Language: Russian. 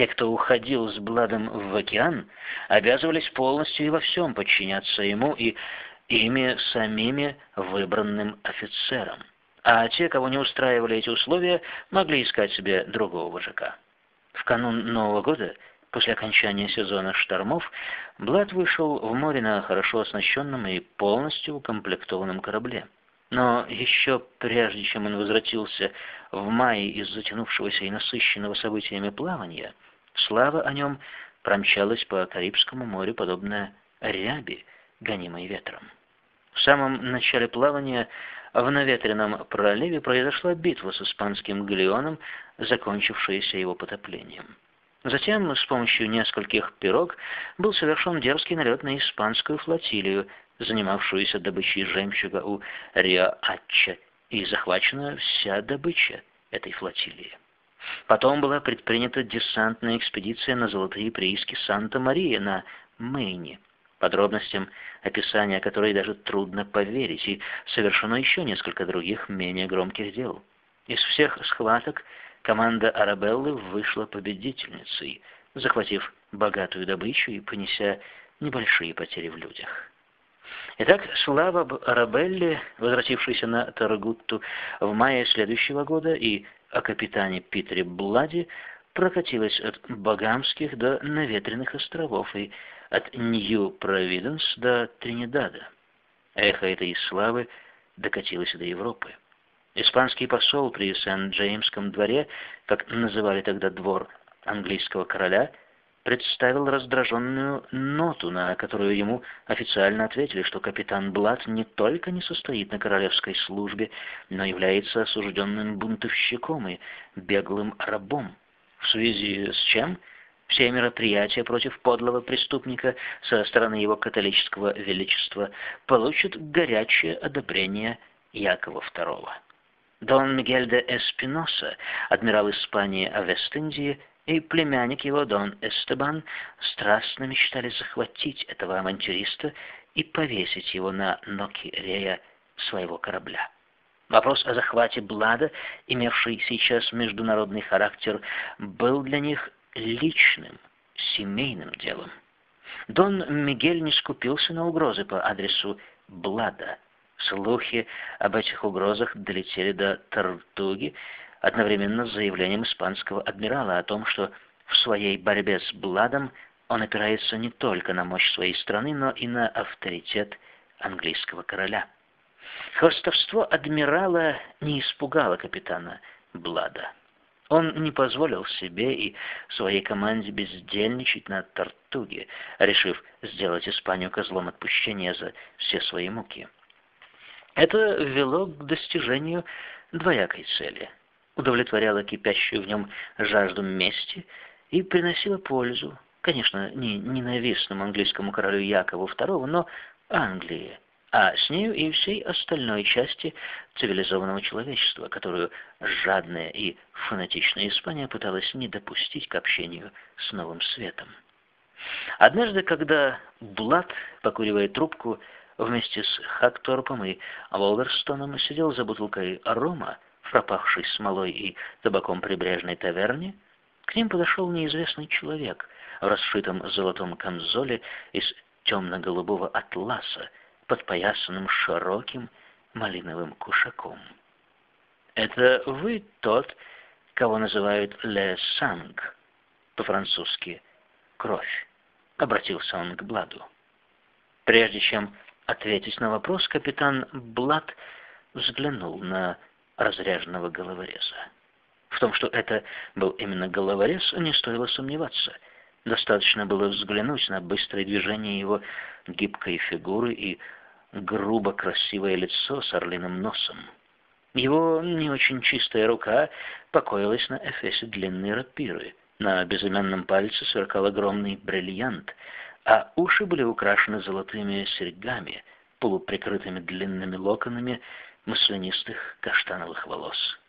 Те, кто уходил с Бладом в океан, обязывались полностью и во всем подчиняться ему и ими самими выбранным офицерам. А те, кого не устраивали эти условия, могли искать себе другого вожака. В канун Нового года, после окончания сезона штормов, Блад вышел в море на хорошо оснащенном и полностью укомплектованном корабле. Но еще прежде, чем он возвратился в мае из затянувшегося и насыщенного событиями плавания, слава о нем промчалась по Карибскому морю, подобная ряби, гонимой ветром. В самом начале плавания в наветренном проливе произошла битва с испанским галеоном, закончившаяся его потоплением. Затем с помощью нескольких пирог был совершен дерзкий налет на испанскую флотилию, занимавшуюся добычей жемчуга у Рио-Ачча, и захвачена вся добыча этой флотилии. Потом была предпринята десантная экспедиция на золотые прииски Санта-Мария на Мэйне, подробностям описания которой даже трудно поверить, и совершено еще несколько других менее громких дел. Из всех схваток команда Арабеллы вышла победительницей, захватив богатую добычу и понеся небольшие потери в людях. Итак, слава об Арабелле, возвратившейся на Тарагутту в мае следующего года, и о капитане Питере Блади прокатилась от Багамских до Наветренных островов и от Нью-Провиденс до Тринидада. Эхо этой славы докатилось до Европы. Испанский посол при Сент-Джеймском дворе, как называли тогда двор английского короля, представил раздраженную ноту, на которую ему официально ответили, что капитан Блад не только не состоит на королевской службе, но является осужденным бунтовщиком и беглым рабом, в связи с чем все мероприятия против подлого преступника со стороны его католического величества получат горячее одобрение Якова II. Дон Мигель де Эспиноса, адмирал Испании о Вест-Индии, и племянник его, Дон Эстебан, страстно мечтали захватить этого авантюриста и повесить его на ноки рея своего корабля. Вопрос о захвате Блада, имевший сейчас международный характер, был для них личным, семейным делом. Дон Мигель не скупился на угрозы по адресу Блада. Слухи об этих угрозах долетели до Тартуги, одновременно с заявлением испанского адмирала о том, что в своей борьбе с Бладом он опирается не только на мощь своей страны, но и на авторитет английского короля. Хвостовство адмирала не испугало капитана Блада. Он не позволил себе и своей команде бездельничать на Тартуге, решив сделать Испанию козлом отпущения за все свои муки. Это вело к достижению двоякой цели – удовлетворяла кипящую в нем жажду мести и приносила пользу, конечно, не ненавистному английскому королю Якову II, но Англии, а с нею и всей остальной части цивилизованного человечества, которую жадная и фанатичная Испания пыталась не допустить к общению с новым светом. Однажды, когда Блад, покуривая трубку, вместе с Хакторпом и Волверстоном сидел за бутылкой рома, пропахшей смолой и табаком прибрежной таверне, к ним подошел неизвестный человек в расшитом золотом камзоле из темно-голубого атласа, подпоясанным широким малиновым кушаком. «Это вы тот, кого называют «ле санг», по-французски «кровь», — обратился он к Бладу. Прежде чем ответить на вопрос, капитан Блад взглянул на разряженного головореза. В том, что это был именно головорез, не стоило сомневаться. Достаточно было взглянуть на быстрое движение его гибкой фигуры и грубо красивое лицо с орлиным носом. Его не очень чистая рука покоилась на эфесе длинной рапиры. На безымянном пальце сверкал огромный бриллиант, а уши были украшены золотыми серьгами, полуприкрытыми длинными локонами маслянистых каштановых волос.